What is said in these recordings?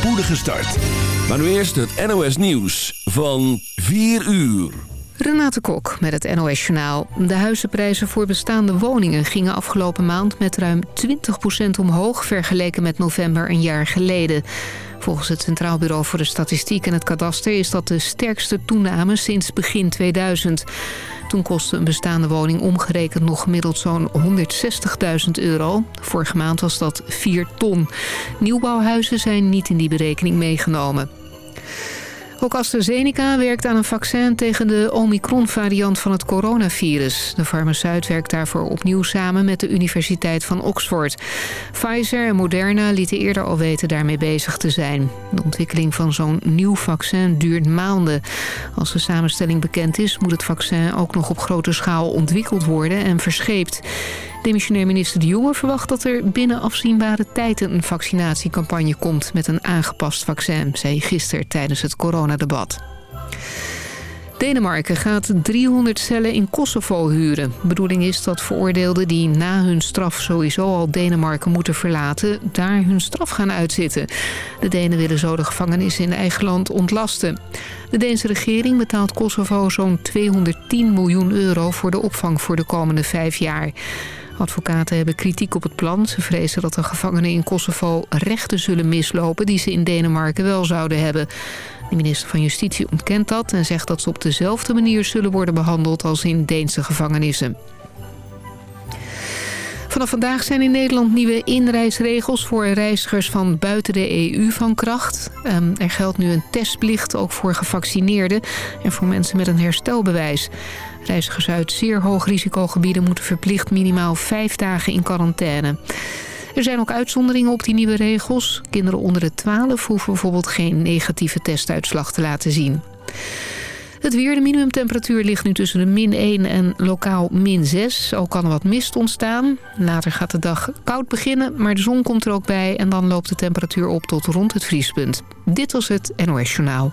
spoedige start. Maar nu eerst het NOS Nieuws van 4 uur. Renate Kok met het NOS Journaal. De huizenprijzen voor bestaande woningen gingen afgelopen maand met ruim 20% omhoog... vergeleken met november een jaar geleden. Volgens het Centraal Bureau voor de Statistiek en het Kadaster... is dat de sterkste toename sinds begin 2000. Toen kostte een bestaande woning omgerekend nog gemiddeld zo'n 160.000 euro. Vorige maand was dat 4 ton. Nieuwbouwhuizen zijn niet in die berekening meegenomen. Ook AstraZeneca werkt aan een vaccin tegen de Omicron-variant van het coronavirus. De farmaceut werkt daarvoor opnieuw samen met de Universiteit van Oxford. Pfizer en Moderna lieten eerder al weten daarmee bezig te zijn. De ontwikkeling van zo'n nieuw vaccin duurt maanden. Als de samenstelling bekend is, moet het vaccin ook nog op grote schaal ontwikkeld worden en verscheept. Demissionair minister De Jonge verwacht dat er binnen afzienbare tijd een vaccinatiecampagne komt met een aangepast vaccin, zei gisteren tijdens het coronadebat. Denemarken gaat 300 cellen in Kosovo huren. Bedoeling is dat veroordeelden die na hun straf sowieso al Denemarken moeten verlaten... daar hun straf gaan uitzitten. De Denen willen zo de gevangenis in eigen land ontlasten. De Deense regering betaalt Kosovo zo'n 210 miljoen euro... voor de opvang voor de komende vijf jaar. Advocaten hebben kritiek op het plan. Ze vrezen dat de gevangenen in Kosovo rechten zullen mislopen... die ze in Denemarken wel zouden hebben. De minister van Justitie ontkent dat en zegt dat ze op dezelfde manier zullen worden behandeld als in Deense gevangenissen. Vanaf vandaag zijn in Nederland nieuwe inreisregels voor reizigers van buiten de EU van kracht. Ehm, er geldt nu een testplicht ook voor gevaccineerden en voor mensen met een herstelbewijs. Reizigers uit zeer hoog risicogebieden moeten verplicht minimaal vijf dagen in quarantaine. Er zijn ook uitzonderingen op die nieuwe regels. Kinderen onder de 12 hoeven bijvoorbeeld geen negatieve testuitslag te laten zien. Het weer, de minimumtemperatuur ligt nu tussen de min 1 en lokaal min 6. Ook kan er wat mist ontstaan. Later gaat de dag koud beginnen, maar de zon komt er ook bij... en dan loopt de temperatuur op tot rond het vriespunt. Dit was het NOS Journaal.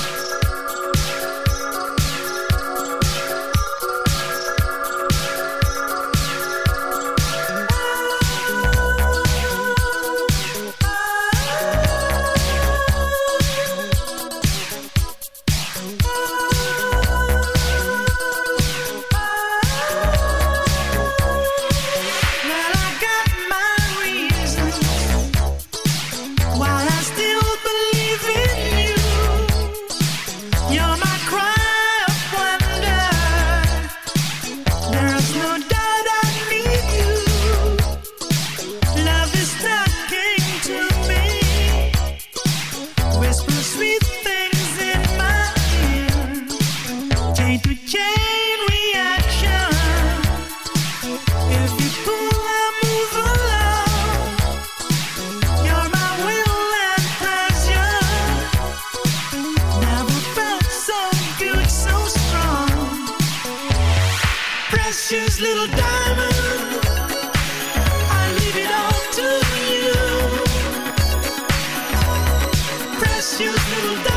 Precious little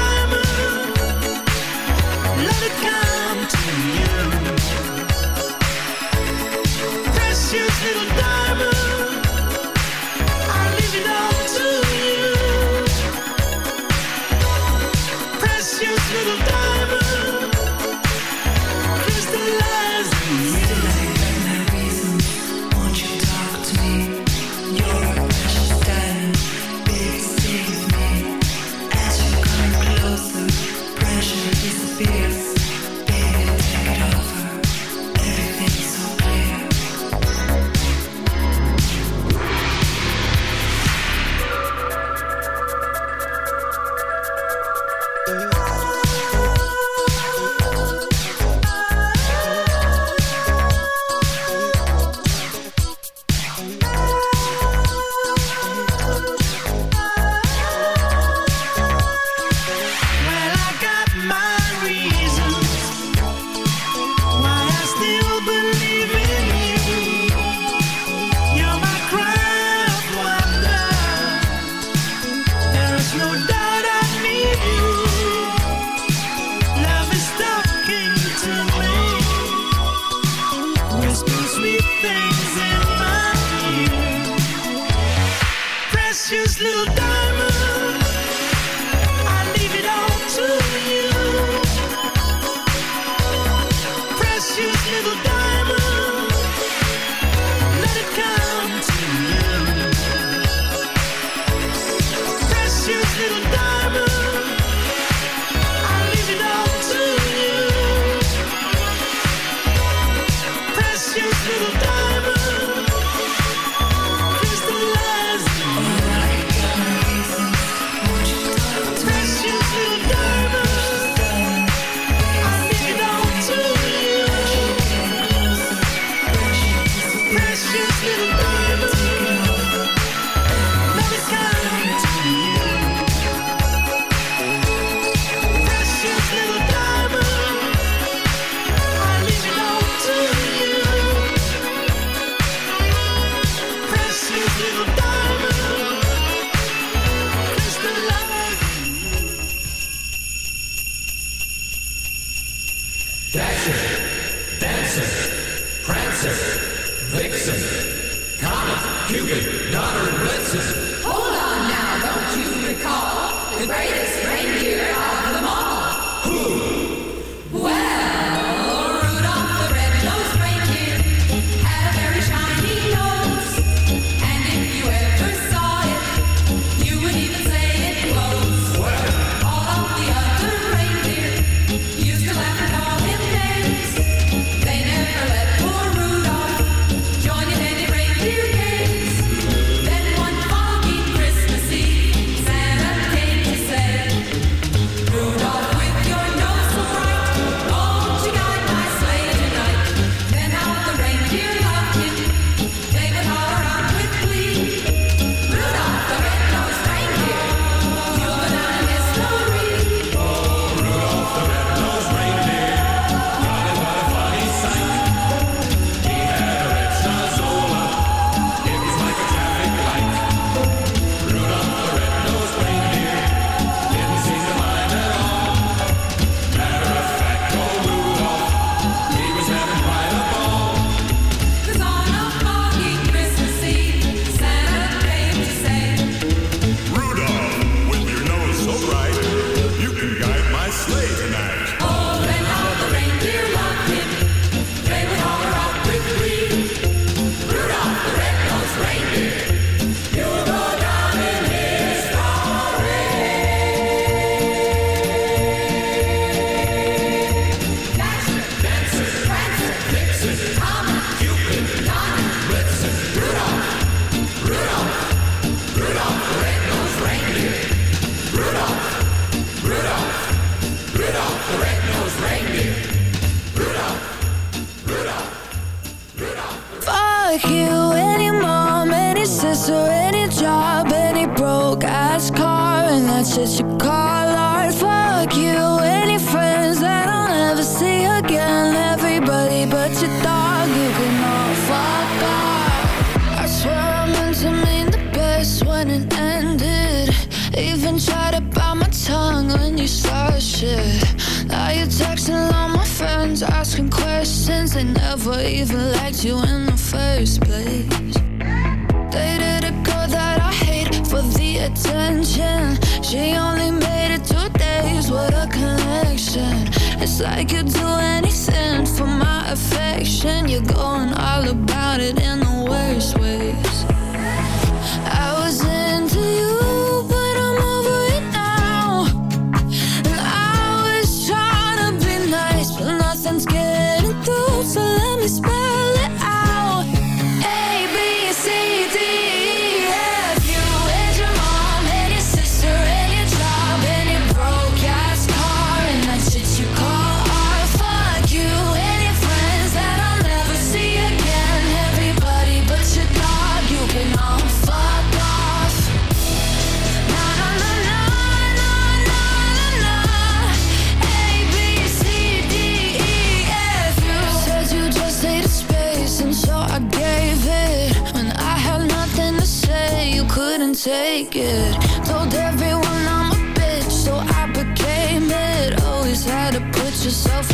you to the dark. just so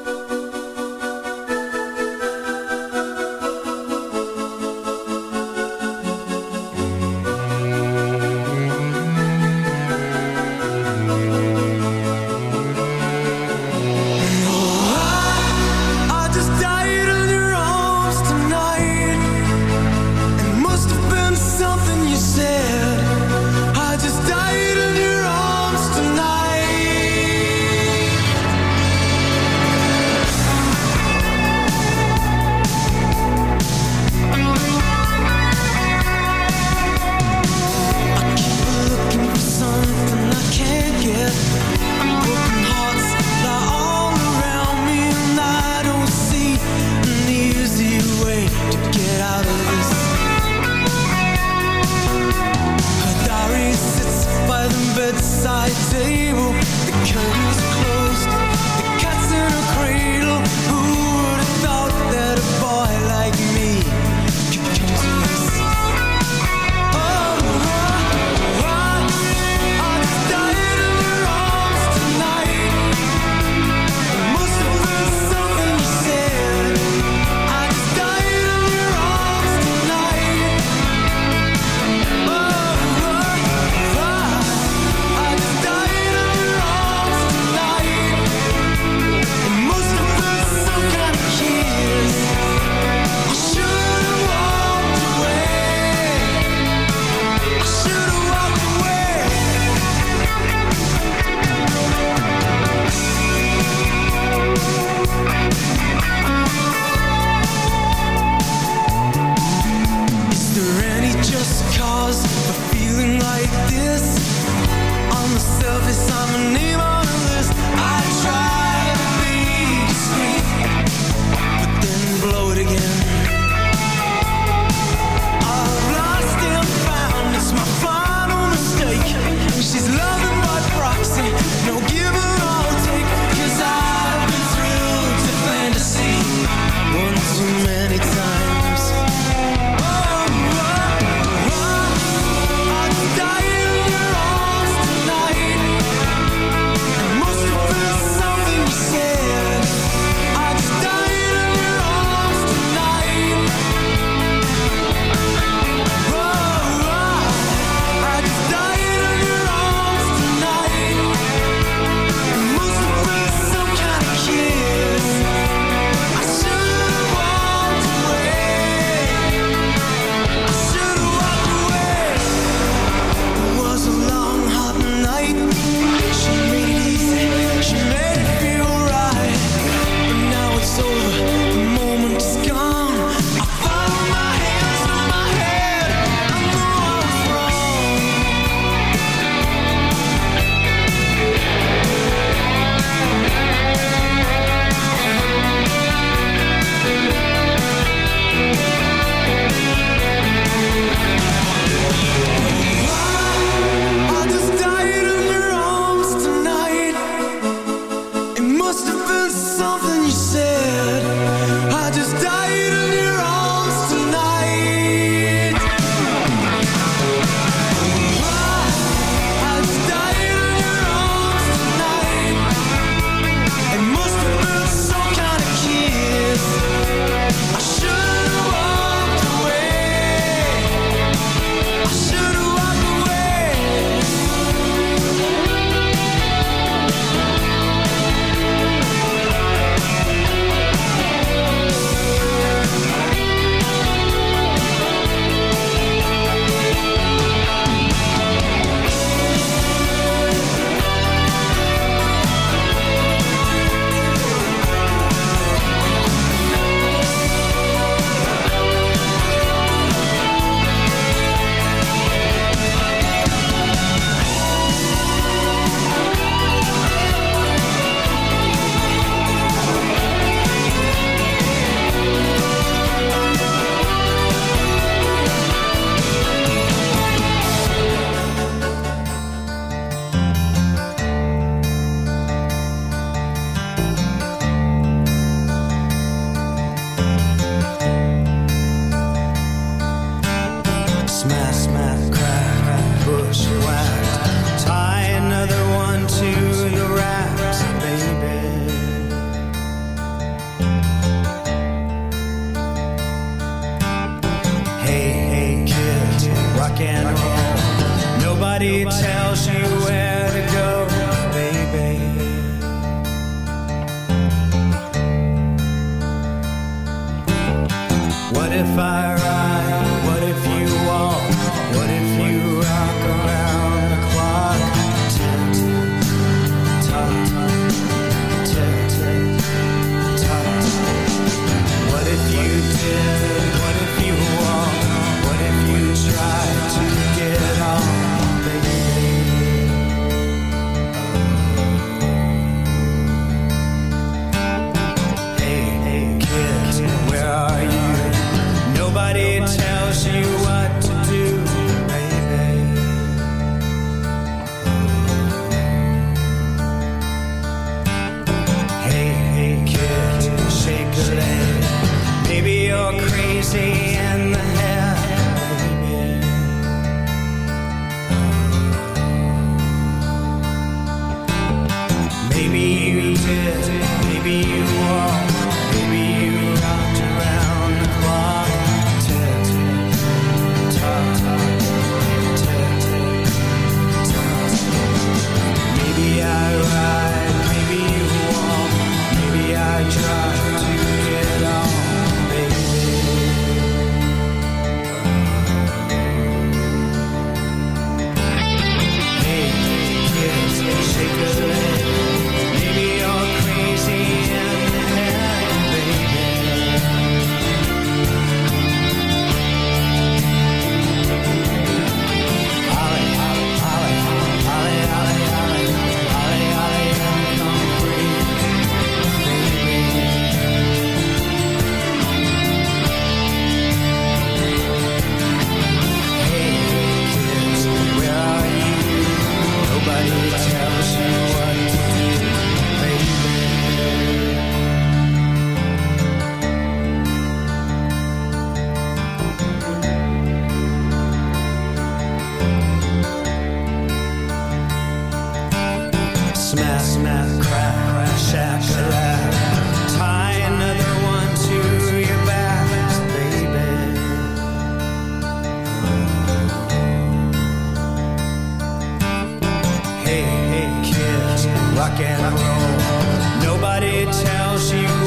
rock and roll. Nobody tells you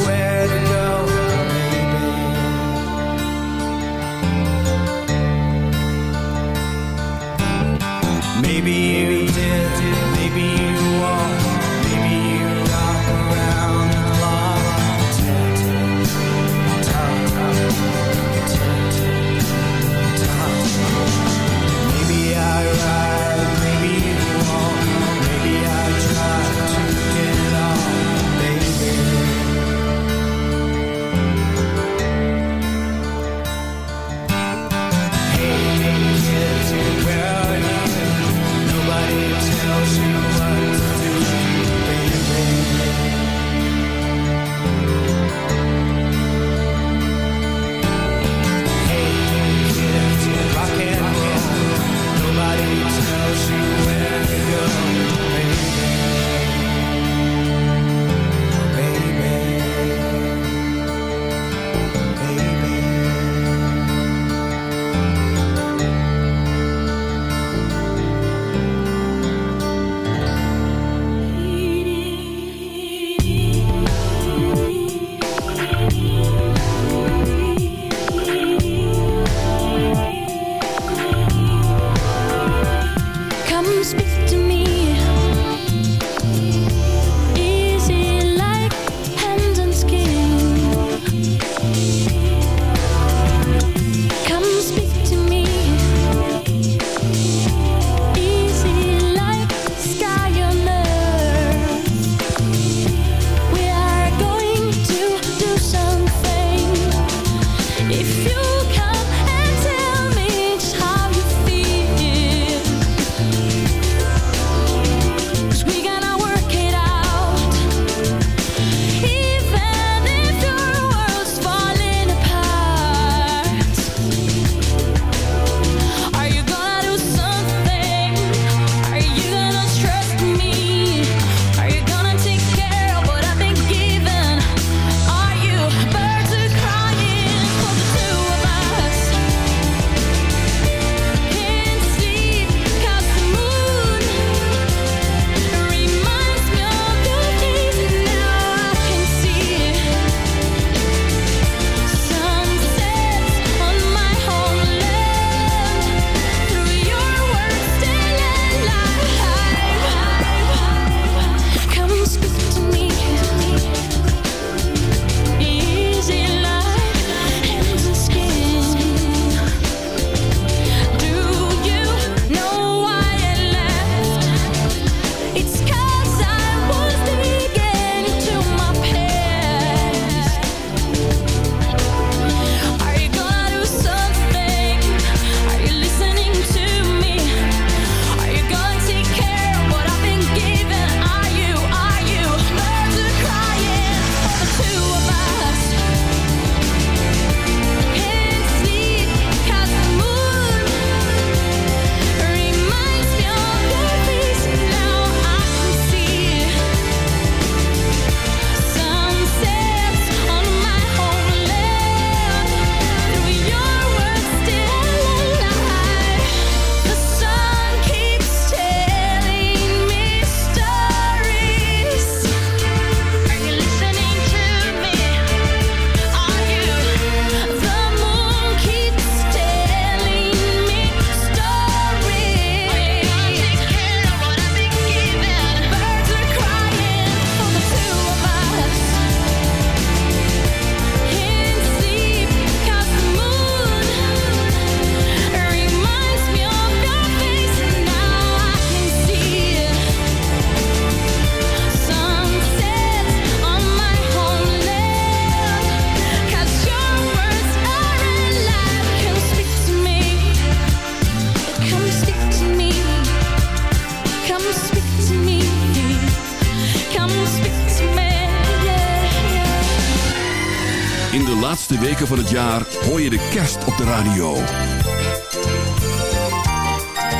hoor je de kerst op de radio.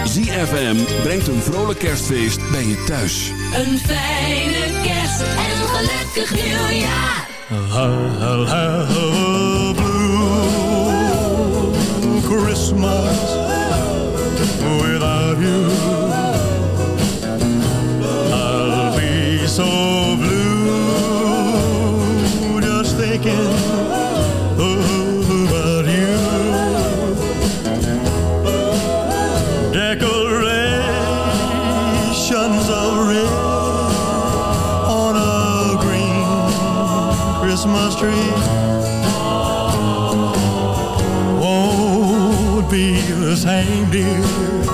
ZFM brengt een vrolijk kerstfeest bij je thuis. Een fijne kerst en een gelukkig nieuwjaar. Blue Christmas without you. I'll be so street won't be the same, dear,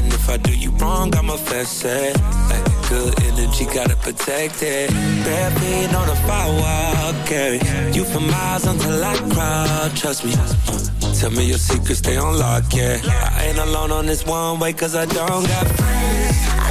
If I do you wrong, I'ma fess it. Like good energy, gotta protect it. Bare feet on the firewall, carry you for miles until I cry. Trust me. Uh, tell me your secrets, stay on lock, yeah. I ain't alone on this one way, cause I don't got friends.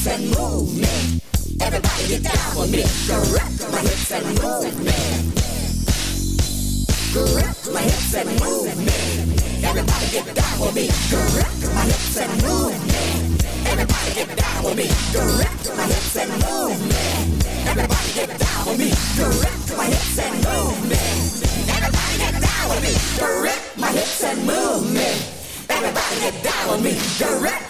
hips and move me. Everybody get down with me. Grab my hips and move me. Grab my hips and move me. Everybody get down with me. Grab my hips and move me. Everybody get down with me. Direct my hips and movement. Everybody get down with me. Direct my hips and movement. Everybody get down with me. Direct my hips and movement. Everybody get down with me. Direct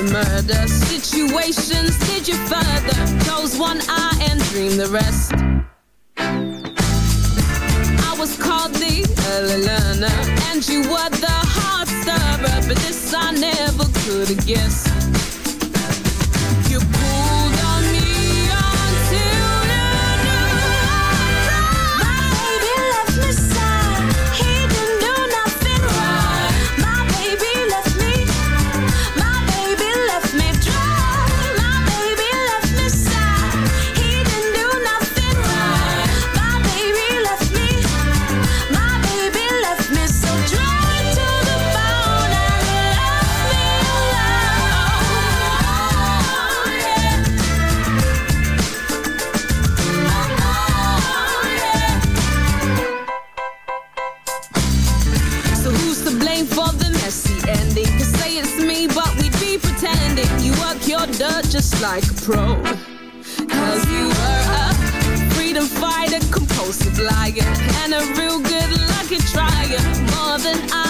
to murder situations. Did you further close one eye and dream the rest? I was called the early learner and you were the hard stubber but this I never could have guessed. like a pro. Cause you were a freedom fighter, compulsive liar, and a real good lucky trier. More than I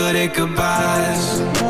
Good at goodbyes.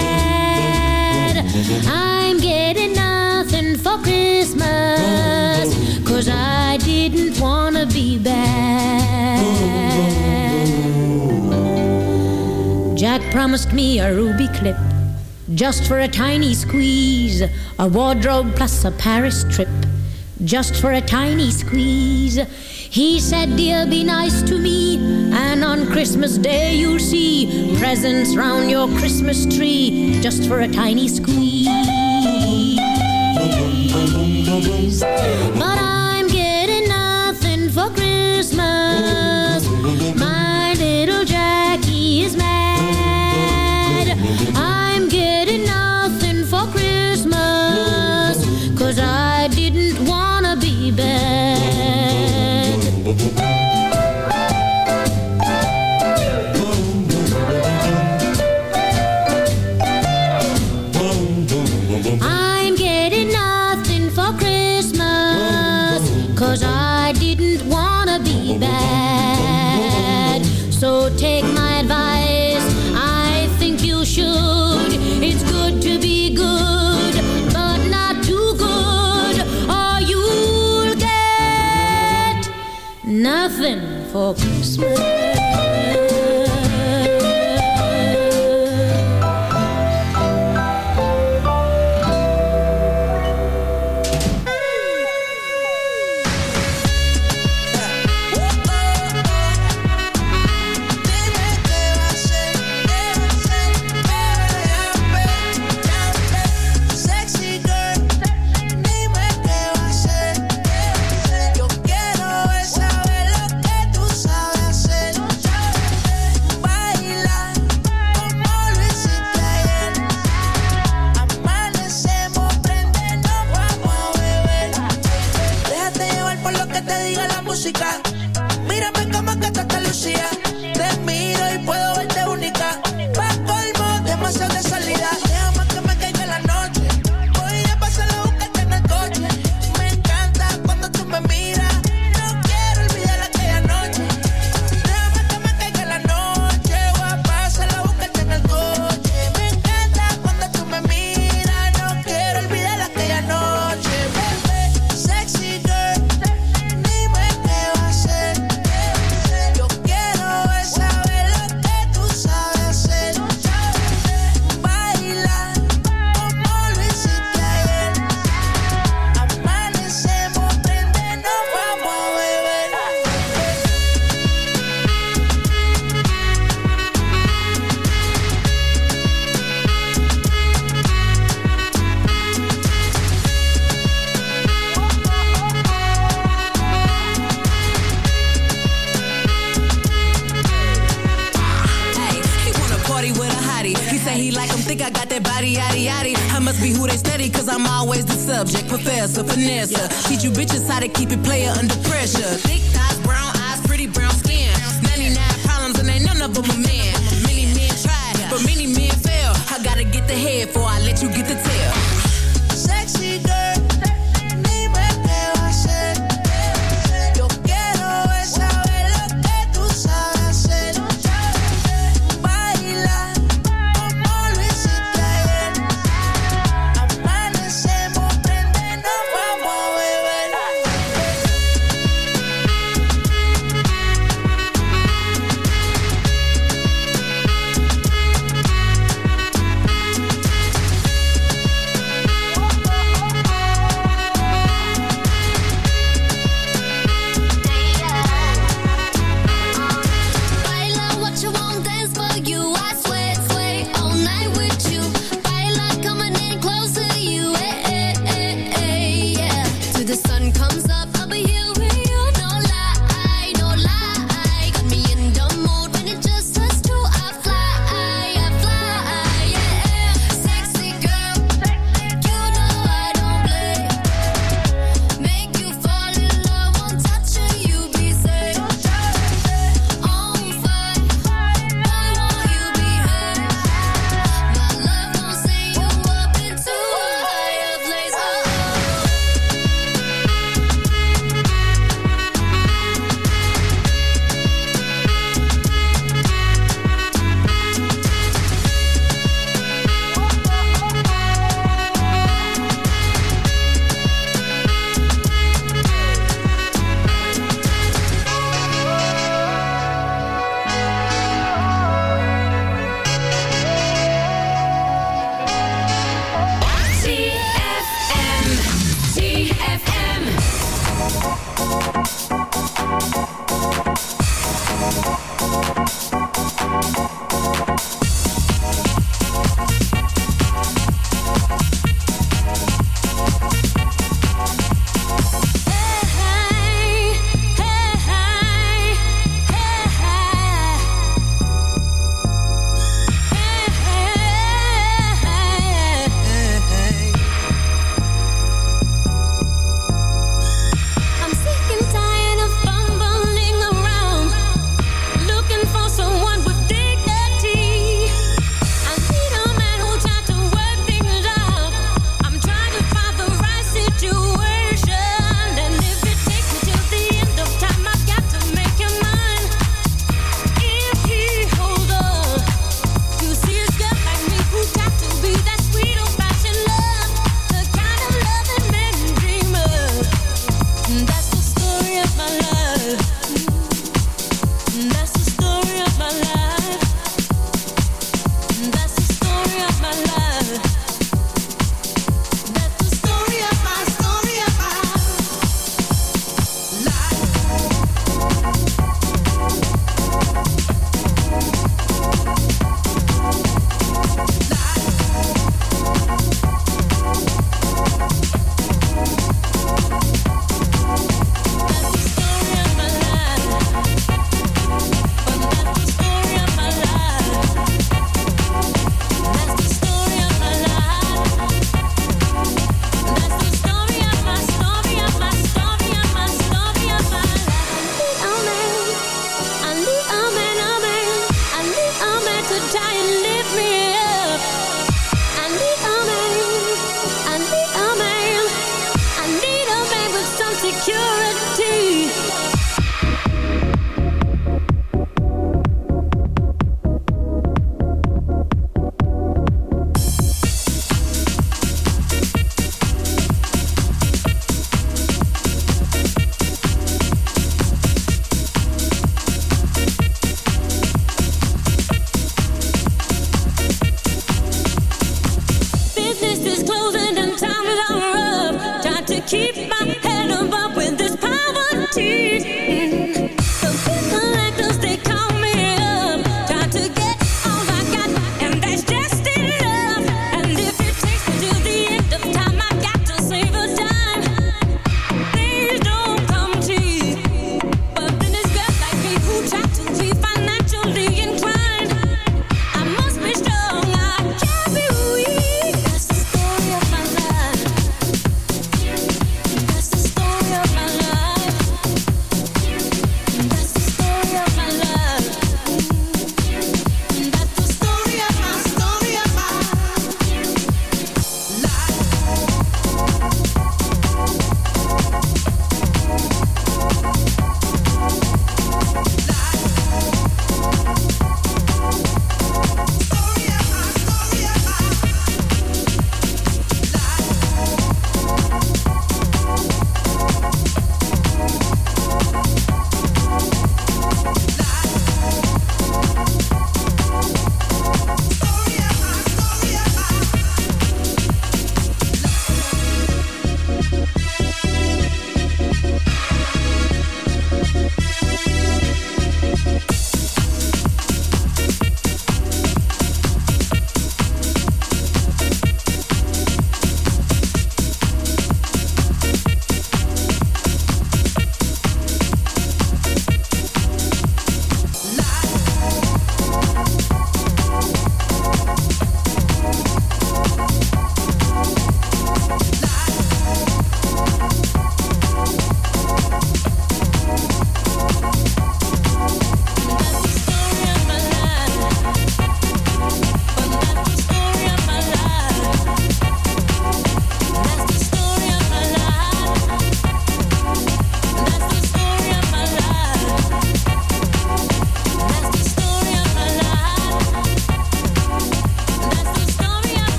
Cause I didn't wanna be bad. Jack promised me a ruby clip just for a tiny squeeze, a wardrobe plus a Paris trip just for a tiny squeeze. He said, Dear, be nice to me, and on Christmas Day you'll see presents round your Christmas tree just for a tiny squeeze. But I'm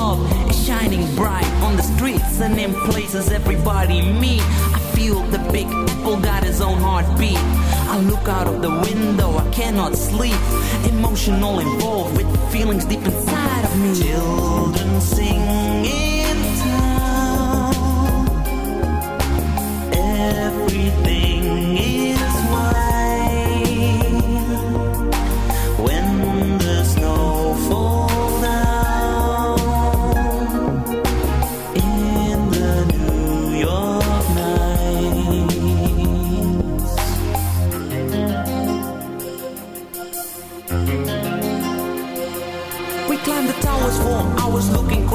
love is shining bright on the streets and in places everybody meet. I feel the big apple got his own heartbeat. I look out of the window, I cannot sleep. Emotional involved with feelings deep inside of me. Children sing in town. Everything is white